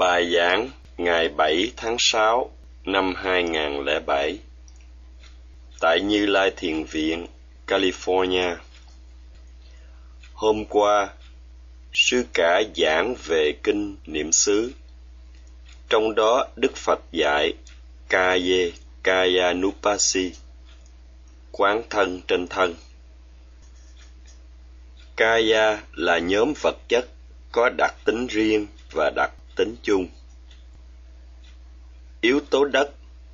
Bài giảng ngày 7 tháng 6 năm 2007 tại Như Lai Thiền Viện, California. Hôm qua, sư cả giảng về kinh niệm xứ. Trong đó Đức Phật dạy Kaya Kaya Nupasi quán thân trên thân. Kaya là nhóm vật chất có đặc tính riêng và đặc tính chung. Yếu tố đất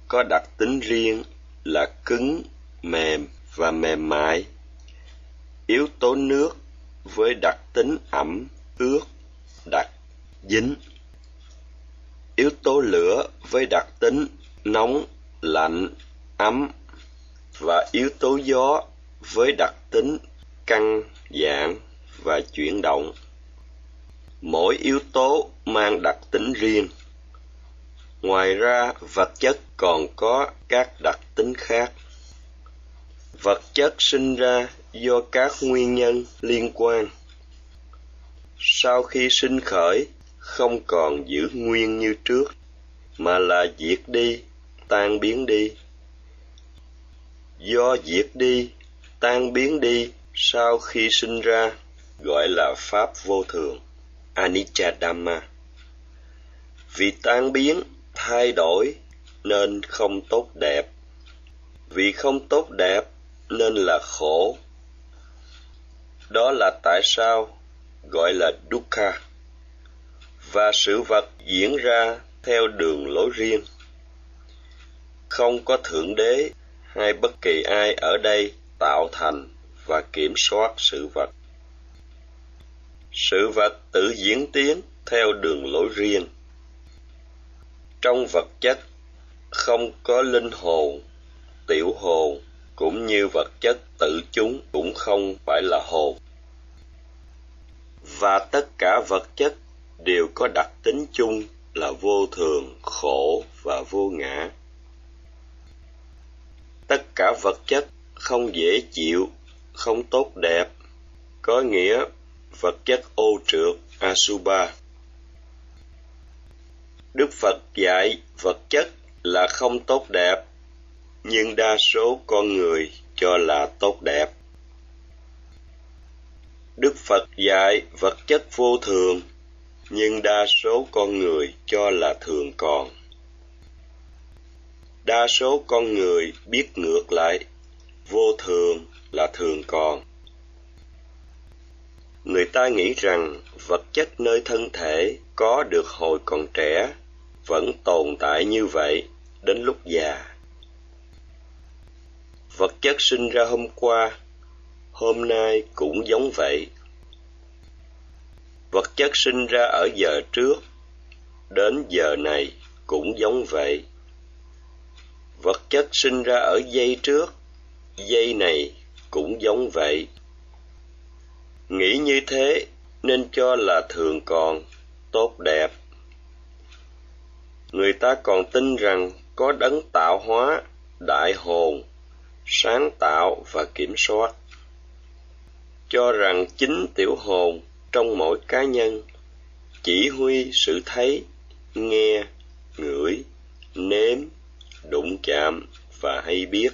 có đặc tính riêng là cứng, mềm và mềm mại. Yếu tố nước với đặc tính ẩm, ướt, đặc, dính. Yếu tố lửa với đặc tính nóng, lạnh, ấm và yếu tố gió với đặc tính căng, giãn và chuyển động. Mỗi yếu tố mang đặc tính riêng. Ngoài ra, vật chất còn có các đặc tính khác. Vật chất sinh ra do các nguyên nhân liên quan. Sau khi sinh khởi, không còn giữ nguyên như trước, mà là diệt đi, tan biến đi. Do diệt đi, tan biến đi sau khi sinh ra, gọi là Pháp vô thường, Anicca Dhamma. Vì tan biến, thay đổi nên không tốt đẹp. Vì không tốt đẹp nên là khổ. Đó là tại sao gọi là dukkha. Và sự vật diễn ra theo đường lối riêng. Không có thượng đế hay bất kỳ ai ở đây tạo thành và kiểm soát sự vật. Sự vật tự diễn tiến theo đường lối riêng. Trong vật chất không có linh hồn, tiểu hồn cũng như vật chất tự chúng cũng không phải là hồn. Và tất cả vật chất đều có đặc tính chung là vô thường, khổ và vô ngã. Tất cả vật chất không dễ chịu, không tốt đẹp, có nghĩa vật chất ô trượt, Asuba. Đức Phật dạy vật chất là không tốt đẹp, nhưng đa số con người cho là tốt đẹp. Đức Phật dạy vật chất vô thường, nhưng đa số con người cho là thường còn. Đa số con người biết ngược lại, vô thường là thường còn. Người ta nghĩ rằng vật chất nơi thân thể có được hồi còn trẻ vẫn tồn tại như vậy đến lúc già. Vật chất sinh ra hôm qua, hôm nay cũng giống vậy. Vật chất sinh ra ở giờ trước, đến giờ này cũng giống vậy. Vật chất sinh ra ở giây trước, giây này cũng giống vậy. Nghĩ như thế nên cho là thường còn, tốt đẹp. Người ta còn tin rằng có đấng tạo hóa, đại hồn, sáng tạo và kiểm soát. Cho rằng chính tiểu hồn trong mỗi cá nhân chỉ huy sự thấy, nghe, ngửi, nếm, đụng chạm và hay biết.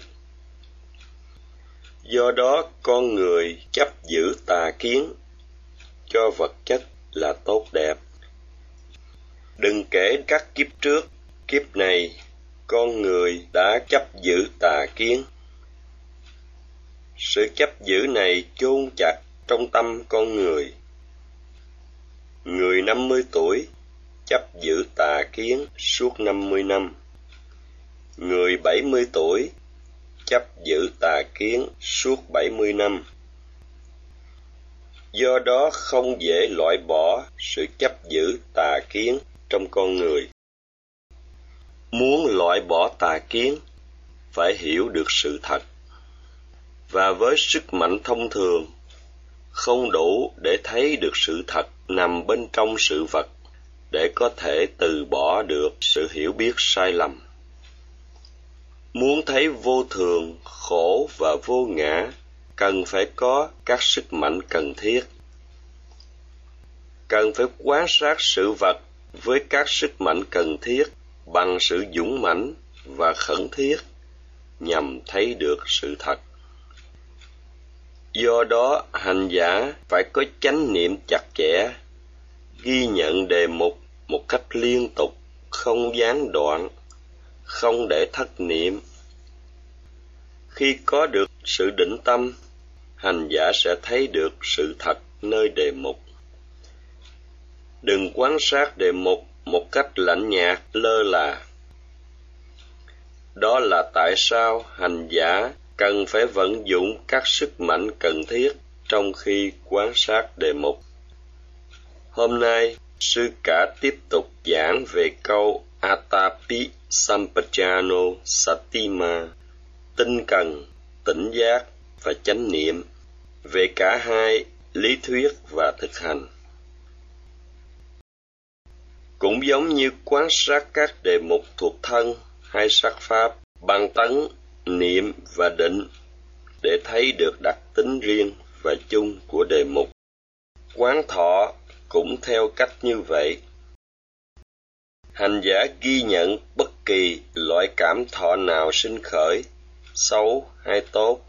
Do đó con người chấp giữ tà kiến cho vật chất là tốt đẹp. Đừng kể các kiếp trước, kiếp này con người đã chấp giữ tà kiến. Sự chấp giữ này chôn chặt trong tâm con người. Người năm mươi tuổi chấp giữ tà kiến suốt năm mươi năm. Người bảy mươi tuổi chấp giữ tà kiến suốt bảy mươi năm. Do đó không dễ loại bỏ sự chấp giữ tà kiến trong con người. Muốn loại bỏ tà kiến, phải hiểu được sự thật. Và với sức mạnh thông thường, không đủ để thấy được sự thật nằm bên trong sự vật để có thể từ bỏ được sự hiểu biết sai lầm muốn thấy vô thường, khổ và vô ngã, cần phải có các sức mạnh cần thiết. Cần phải quan sát sự vật với các sức mạnh cần thiết bằng sự dũng mãnh và khẩn thiết nhằm thấy được sự thật. Do đó, hành giả phải có chánh niệm chặt chẽ, ghi nhận đề mục một cách liên tục, không gián đoạn không để thất niệm. Khi có được sự định tâm, hành giả sẽ thấy được sự thật nơi đề mục. Đừng quan sát đề mục một cách lạnh nhạt, lơ là. Đó là tại sao hành giả cần phải vận dụng các sức mạnh cần thiết trong khi quan sát đề mục. Hôm nay, sư cả tiếp tục giảng về câu atapi sampajano satima tinh cần, tỉnh giác và chánh niệm. Về cả hai, lý thuyết và thực hành. Cũng giống như quan sát các đề mục thuộc thân hay sắc pháp bằng tấn, niệm và định, để thấy được đặc tính riêng và chung của đề mục. Quán thọ cũng theo cách như vậy hành giả ghi nhận bất kỳ loại cảm thọ nào sinh khởi, xấu hay tốt.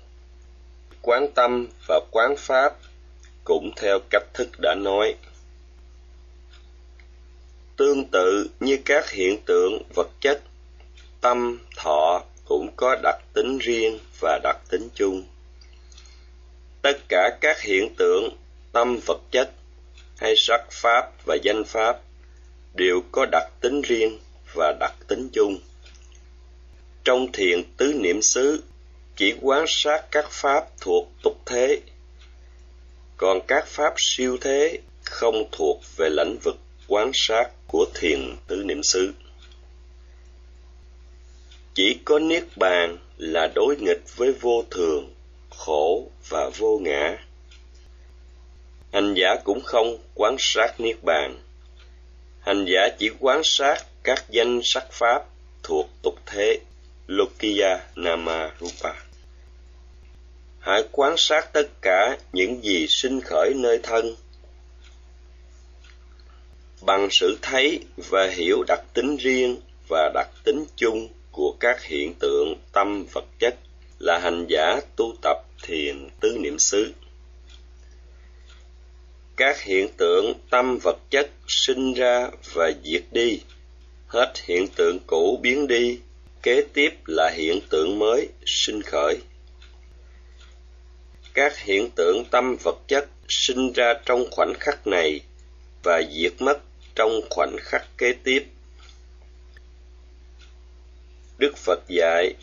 Quán tâm và quán pháp cũng theo cách thức đã nói. Tương tự như các hiện tượng vật chất, tâm, thọ cũng có đặc tính riêng và đặc tính chung. Tất cả các hiện tượng tâm vật chất hay sắc pháp và danh pháp đều có đặc tính riêng và đặc tính chung. Trong thiền tứ niệm xứ, chỉ quan sát các pháp thuộc tục thế. Còn các pháp siêu thế không thuộc về lãnh vực quan sát của thiền tứ niệm xứ. Chỉ có niết bàn là đối nghịch với vô thường, khổ và vô ngã. Hành giả cũng không quán sát niết bàn hành giả chỉ quán sát các danh sắc pháp thuộc tục thế lokiya nama rupa hãy quan sát tất cả những gì sinh khởi nơi thân. Bằng sự thấy và hiểu đặc tính riêng và đặc tính chung của các hiện tượng tâm vật chất là hành giả tu tập thiền tứ niệm xứ các hiện tượng tâm vật chất sinh ra và diệt đi. Hết hiện tượng cũ biến đi, kế tiếp là hiện tượng mới sinh khởi. Các hiện tượng tâm vật chất sinh ra trong khoảnh khắc này và diệt mất trong khoảnh khắc kế tiếp. Đức phật dạy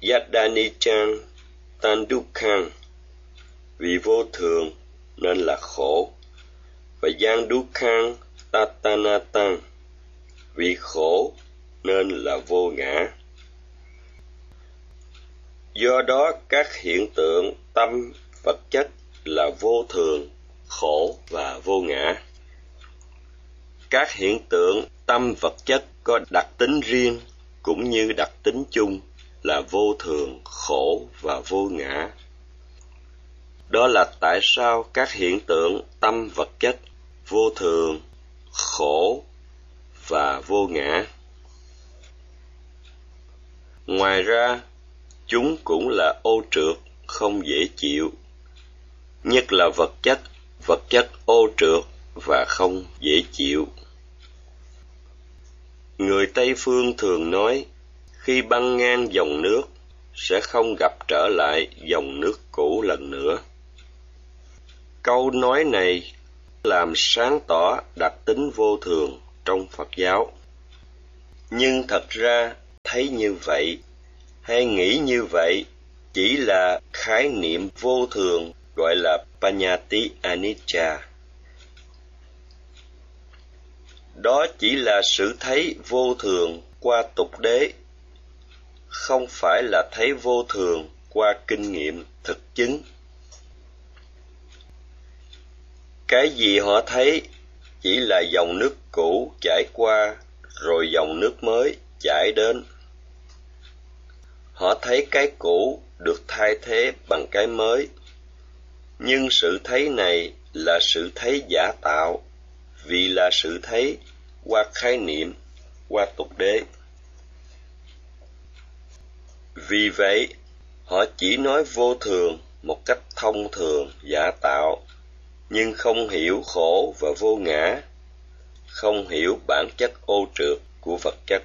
yadani chan tandukhan vì vô thường nên là khổ và gian dukhan tatanatan vì khổ nên là vô ngã. Do đó các hiện tượng tâm vật chất là vô thường, khổ và vô ngã. Các hiện tượng tâm vật chất có đặc tính riêng cũng như đặc tính chung là vô thường, khổ và vô ngã. Đó là tại sao các hiện tượng tâm vật chất vô thường, khổ và vô ngã. Ngoài ra, chúng cũng là ô trượt, không dễ chịu. Nhất là vật chất vật chất ô trượt và không dễ chịu. Người tây phương thường nói, khi băng ngang dòng nước, sẽ không gặp trở lại dòng nước cũ lần nữa. Câu nói này làm sáng tỏ đặc tính vô thường trong phật giáo. Nhưng thật ra, thấy như vậy, hay nghĩ như vậy, chỉ là khái niệm vô thường gọi là panyati anicca. Đó chỉ là sự thấy vô thường qua tục đế, không phải là thấy vô thường qua kinh nghiệm thực chứng. Cái gì họ thấy chỉ là dòng nước cũ chảy qua, rồi dòng nước mới chảy đến. Họ thấy cái cũ được thay thế bằng cái mới. Nhưng sự thấy này là sự thấy giả tạo, vì là sự thấy qua khái niệm, qua tục đế. Vì vậy, họ chỉ nói vô thường một cách thông thường, giả tạo nhưng không hiểu khổ và vô ngã, không hiểu bản chất ô trượt của vật chất.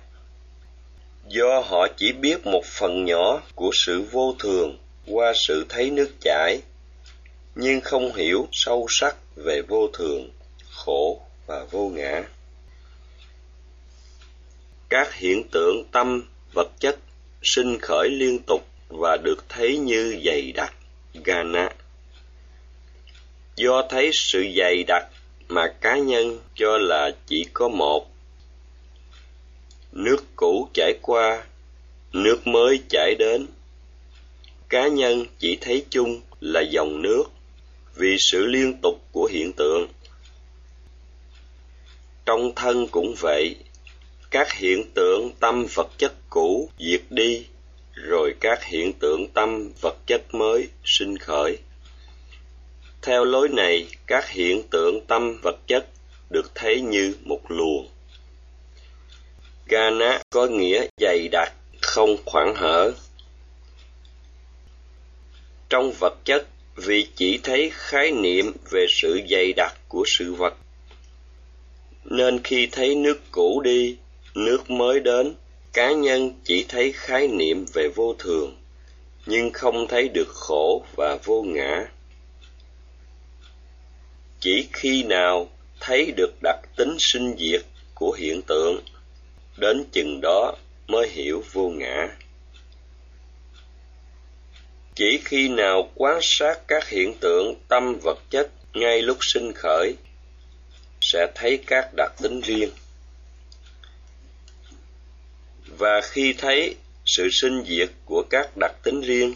Do họ chỉ biết một phần nhỏ của sự vô thường qua sự thấy nước chảy, nhưng không hiểu sâu sắc về vô thường, khổ và vô ngã. Các hiện tượng tâm, vật chất sinh khởi liên tục và được thấy như dày đặc, gana do thấy sự dày đặc mà cá nhân cho là chỉ có một. Nước cũ chảy qua, nước mới chảy đến. Cá nhân chỉ thấy chung là dòng nước vì sự liên tục của hiện tượng. Trong thân cũng vậy, các hiện tượng tâm vật chất cũ diệt đi, rồi các hiện tượng tâm vật chất mới sinh khởi theo lối này, các hiện tượng tâm vật chất được thấy như một luồng. Gana có nghĩa dày đặc, không khoảng hở. Trong vật chất, vì chỉ thấy khái niệm về sự dày đặc của sự vật, nên khi thấy nước cũ đi, nước mới đến, cá nhân chỉ thấy khái niệm về vô thường, nhưng không thấy được khổ và vô ngã chỉ khi nào thấy được đặc tính sinh diệt của hiện tượng, đến chừng đó mới hiểu vô ngã. Chỉ khi nào quan sát các hiện tượng tâm vật chất ngay lúc sinh khởi, sẽ thấy các đặc tính riêng. Và khi thấy sự sinh diệt của các đặc tính riêng,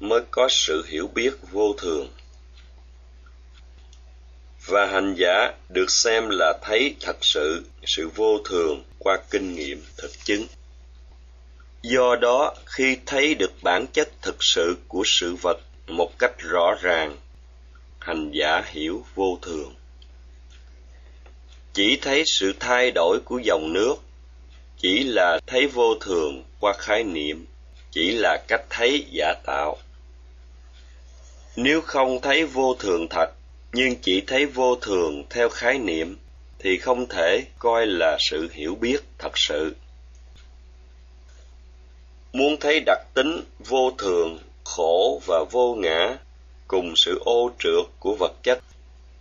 mới có sự hiểu biết vô thường và hành giả được xem là thấy thật sự sự vô thường qua kinh nghiệm thực chứng. Do đó, khi thấy được bản chất thực sự của sự vật một cách rõ ràng, hành giả hiểu vô thường. Chỉ thấy sự thay đổi của dòng nước, chỉ là thấy vô thường qua khái niệm, chỉ là cách thấy giả tạo. Nếu không thấy vô thường thật nhưng chỉ thấy vô thường theo khái niệm thì không thể coi là sự hiểu biết thật sự. Muốn thấy đặc tính vô thường, khổ và vô ngã cùng sự ô trượt của vật chất,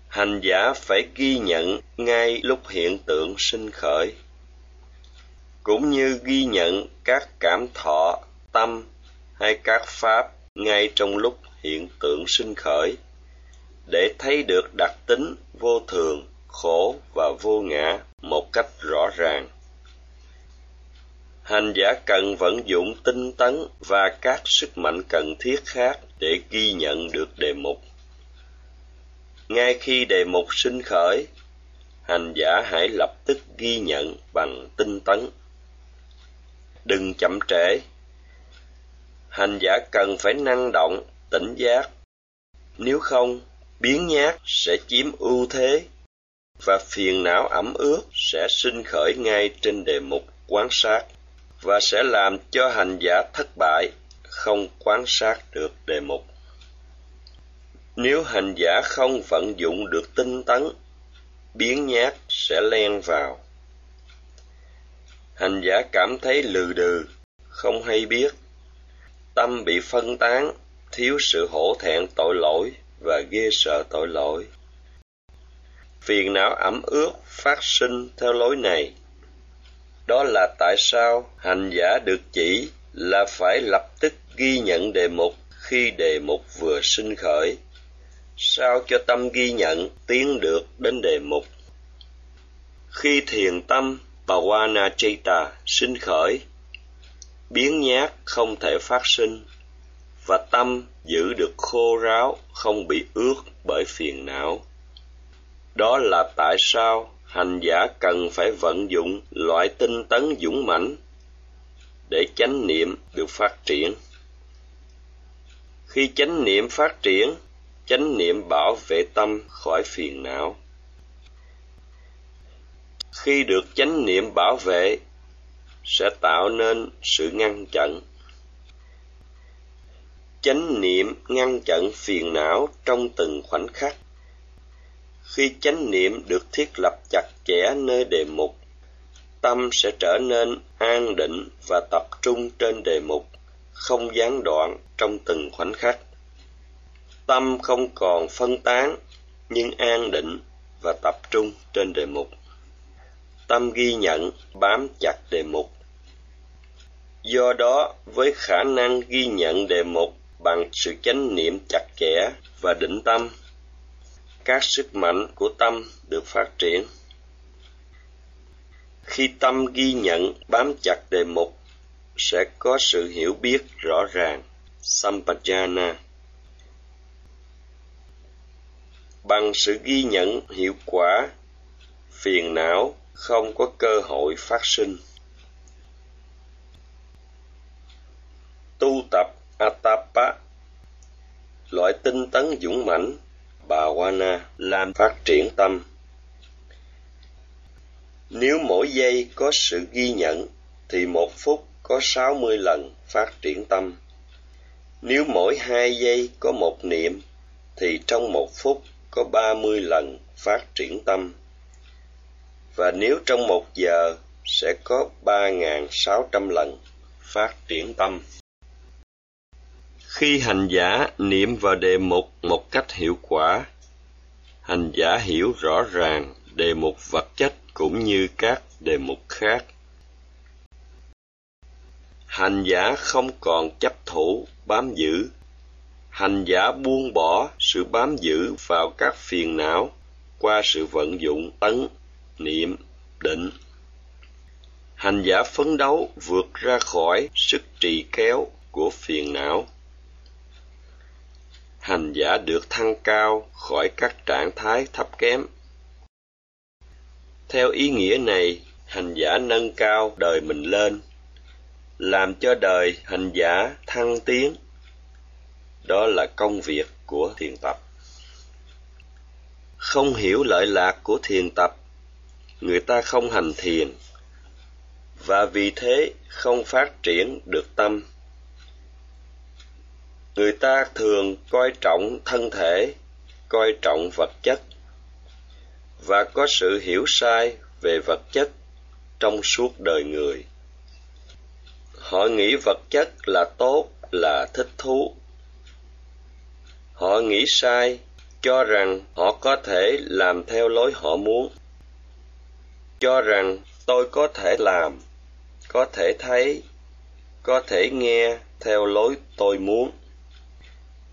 hành giả phải ghi nhận ngay lúc hiện tượng sinh khởi. Cũng như ghi nhận các cảm thọ, tâm hay các pháp ngay trong lúc hiện tượng sinh khởi để thấy được đặc tính vô thường, khổ và vô ngã một cách rõ ràng. Hành giả cần vận dụng tinh tấn và các sức mạnh cần thiết khác để ghi nhận được đề mục. Ngay khi đề mục sinh khởi, hành giả hãy lập tức ghi nhận bằng tinh tấn. Đừng chậm trễ. Hành giả cần phải năng động, tỉnh giác. Nếu không biến nhát sẽ chiếm ưu thế, và phiền não ẩm ướt sẽ sinh khởi ngay trên đề mục quan sát, và sẽ làm cho hành giả thất bại, không quan sát được đề mục. Nếu hành giả không vận dụng được tinh tấn, biến nhát sẽ len vào. Hành giả cảm thấy lừ đừ, không hay biết. Tâm bị phân tán, thiếu sự hổ thẹn tội lỗi và ghê sợ tội lỗi. Phiền não ẩm ướt phát sinh theo lối này. Đó là tại sao hành giả được chỉ là phải lập tức ghi nhận đề mục khi đề mục vừa sinh khởi. Sao cho tâm ghi nhận tiến được đến đề mục? Khi thiền tâm Pawanachita sinh khởi, biến nhát không thể phát sinh, và tâm giữ được khô ráo không bị ướt bởi phiền não. Đó là tại sao hành giả cần phải vận dụng loại tinh tấn dũng mãnh để chánh niệm được phát triển. Khi chánh niệm phát triển, chánh niệm bảo vệ tâm khỏi phiền não khi được chánh niệm bảo vệ sẽ tạo nên sự ngăn chặn chánh niệm ngăn chặn phiền não trong từng khoảnh khắc. Khi chánh niệm được thiết lập chặt chẽ nơi đề mục, tâm sẽ trở nên an định và tập trung trên đề mục, không gián đoạn trong từng khoảnh khắc. Tâm không còn phân tán, nhưng an định và tập trung trên đề mục. Tâm ghi nhận, bám chặt đề mục. Do đó, với khả năng ghi nhận đề mục bằng sự chánh niệm chặt chẽ và định tâm. Các sức mạnh của tâm được phát triển. Khi tâm ghi nhận, bám chặt đề mục, sẽ có sự hiểu biết rõ ràng. Sampajana. Bằng sự ghi nhận hiệu quả, phiền não không có cơ hội phát sinh. Tu tập atapa, loại tinh tấn dũng mãnh, bà làm phát triển tâm. Nếu mỗi giây có sự ghi nhận, thì một phút có sáu mươi lần phát triển tâm. Nếu mỗi hai giây có một niệm, thì trong một phút có ba mươi lần phát triển tâm. Và nếu trong một giờ sẽ có ba sáu trăm lần phát triển tâm. Khi hành giả niệm vào đề mục một cách hiệu quả, hành giả hiểu rõ ràng đề mục vật chất cũng như các đề mục khác. Hành giả không còn chấp thủ, bám giữ. Hành giả buông bỏ sự bám giữ vào các phiền não qua sự vận dụng tấn niệm, định. Hành giả phấn đấu vượt ra khỏi sức trì kéo của phiền não. Hành giả được thăng cao khỏi các trạng thái thấp kém. Theo ý nghĩa này, hành giả nâng cao đời mình lên, làm cho đời hành giả thăng tiến. Đó là công việc của thiền tập. Không hiểu lợi lạc của thiền tập người ta không hành thiền và vì thế không phát triển được tâm người ta thường coi trọng thân thể, coi trọng vật chất, và có sự hiểu sai về vật chất trong suốt đời người. Họ nghĩ vật chất là tốt, là thích thú. Họ nghĩ sai, cho rằng họ có thể làm theo lối họ muốn. Cho rằng, tôi có thể làm, có thể thấy, có thể nghe theo lối tôi muốn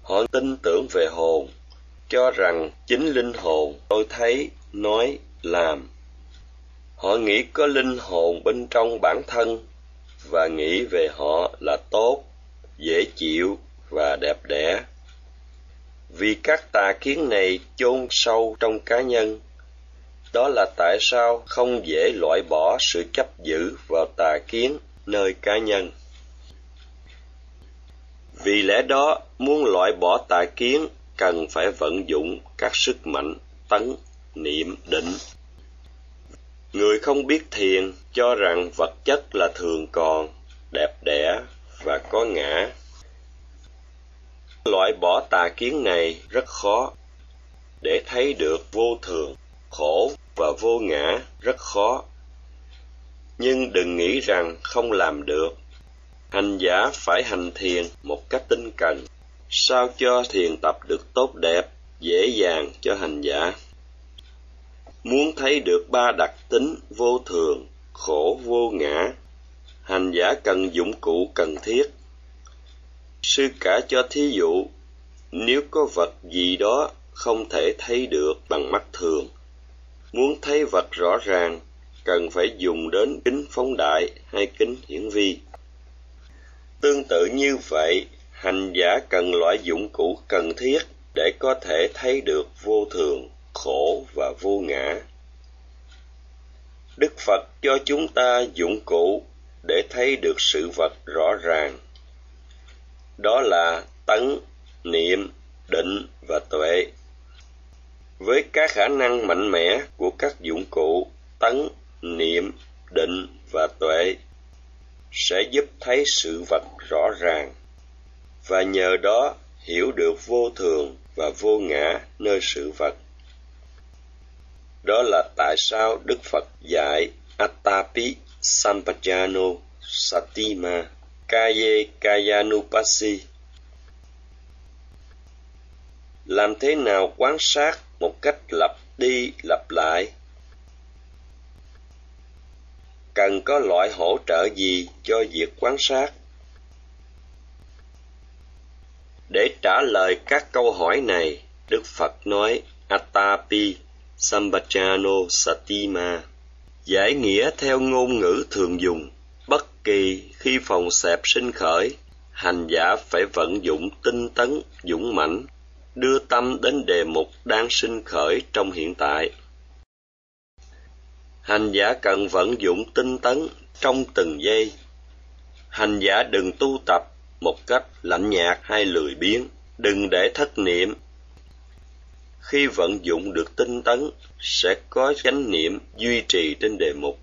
họ tin tưởng về hồn, cho rằng chính linh hồn tôi thấy, nói, làm họ nghĩ có linh hồn bên trong bản thân, và nghĩ về họ là tốt, dễ chịu, và đẹp đẽ vì các tà kiến này chôn sâu trong cá nhân, đó là tại sao không dễ loại bỏ sự chấp giữ vào tà kiến nơi cá nhân. Vì lẽ đó, muốn loại bỏ tà kiến cần phải vận dụng các sức mạnh tấn, niệm, định. Người không biết thiền cho rằng vật chất là thường còn, đẹp đẽ và có ngã. Loại bỏ tà kiến này rất khó để thấy được vô thường, khổ và vô ngã rất khó nhưng đừng nghĩ rằng không làm được hành giả phải hành thiền một cách tinh cần. Sao cho thiền tập được tốt đẹp dễ dàng cho hành giả? Muốn thấy được ba đặc tính vô thường khổ vô ngã hành giả cần dụng cụ cần thiết. Sư cả cho thí dụ nếu có vật gì đó không thể thấy được bằng mắt thường Muốn thấy vật rõ ràng, cần phải dùng đến kính phóng đại hay kính hiển vi. Tương tự như vậy, hành giả cần loại dụng cụ cần thiết để có thể thấy được vô thường, khổ và vô ngã. Đức Phật cho chúng ta dụng cụ để thấy được sự vật rõ ràng. Đó là tấn, niệm, định và tuệ với các khả năng mạnh mẽ của các dụng cụ tấn niệm định và tuệ sẽ giúp thấy sự vật rõ ràng. Và nhờ đó, hiểu được vô thường và vô ngã nơi sự vật. Đó là tại sao đức phật dạy atapi sampajano satima kaye kayanupasi làm thế nào quan sát một cách lặp đi lặp lại? Cần có loại hỗ trợ gì cho việc quan sát? Để trả lời các câu hỏi này, đức phật nói, atapi sambachano satima, giải nghĩa theo ngôn ngữ thường dùng. Bất kỳ khi phòng xẹp sinh khởi, hành giả phải vận dụng tinh tấn, dũng mãnh, đưa tâm đến đề mục đang sinh khởi trong hiện tại hành giả cần vận dụng tinh tấn trong từng giây. Hành giả đừng tu tập một cách lạnh nhạt hay lười biếng. Đừng để thất niệm. Khi vận dụng được tinh tấn, sẽ có chánh niệm duy trì trên đề mục.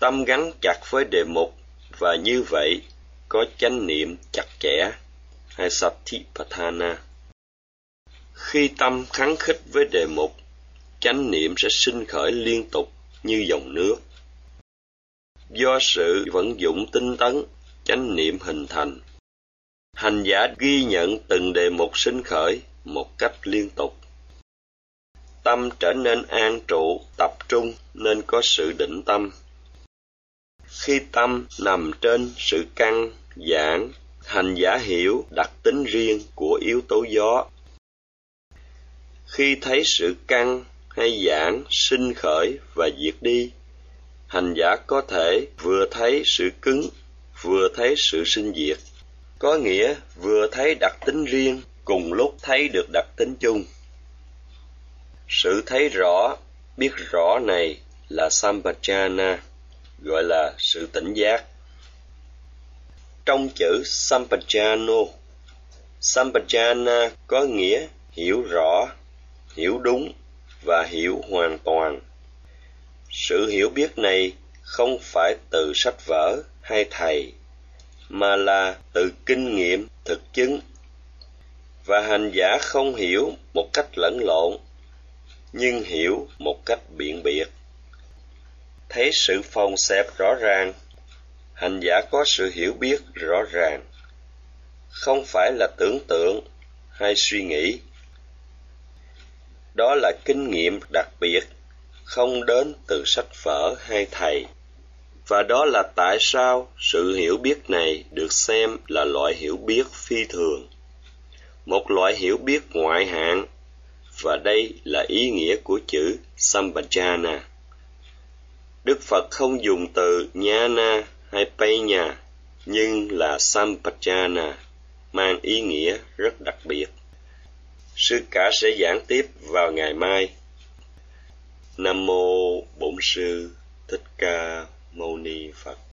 Tâm gắn chặt với đề mục và như vậy có chánh niệm chặt chẽ. Hay satipatthana khi tâm kháng khích với đề mục, chánh niệm sẽ sinh khởi liên tục như dòng nước. Do sự vận dụng tinh tấn, chánh niệm hình thành, hành giả ghi nhận từng đề mục sinh khởi một cách liên tục. Tâm trở nên an trụ, tập trung nên có sự định tâm. Khi tâm nằm trên sự căng giãn hành giả hiểu đặc tính riêng của yếu tố gió. Khi thấy sự căng hay giãn sinh khởi và diệt đi. Hành giả có thể vừa thấy sự cứng, vừa thấy sự sinh diệt. Có nghĩa vừa thấy đặc tính riêng, cùng lúc thấy được đặc tính chung. Sự thấy rõ, biết rõ này là sampajana, gọi là sự tỉnh giác. Trong chữ sampajano, sampajana có nghĩa hiểu rõ, hiểu đúng và hiểu hoàn toàn. Sự hiểu biết này không phải từ sách vở hay thầy, mà là từ kinh nghiệm thực chứng. Và hành giả không hiểu một cách lẫn lộn, nhưng hiểu một cách biện biệt. Thấy sự phòng xẹp rõ ràng, hành giả có sự hiểu biết rõ ràng. Không phải là tưởng tượng hay suy nghĩ đó là kinh nghiệm đặc biệt không đến từ sách vở hay thầy và đó là tại sao sự hiểu biết này được xem là loại hiểu biết phi thường một loại hiểu biết ngoại hạng và đây là ý nghĩa của chữ Sambhajana. Đức Phật không dùng từ Nhana hay Penya, nhưng là Sambhajana, mang ý nghĩa rất đặc biệt. Sư cả sẽ giảng tiếp vào ngày mai. Nam mô Bổn sư Thích Ca Mâu Ni Phật.